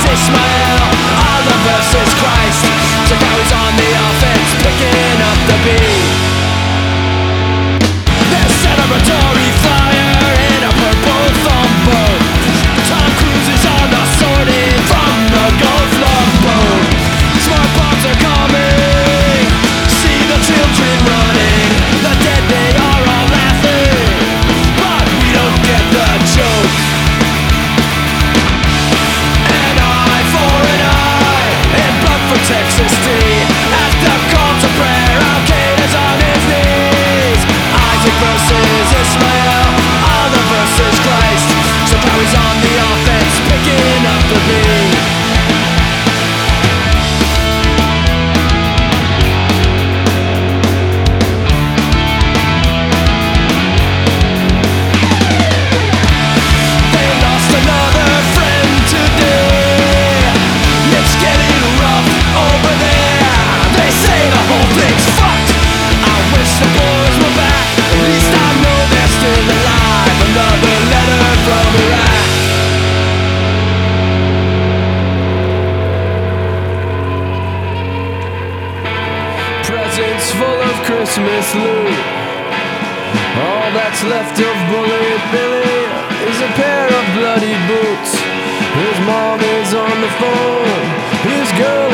versus Ishmael, us is Christ. Christmas loot. All that's left of Bully Billy is a pair of bloody boots. His mom is on the phone. His girl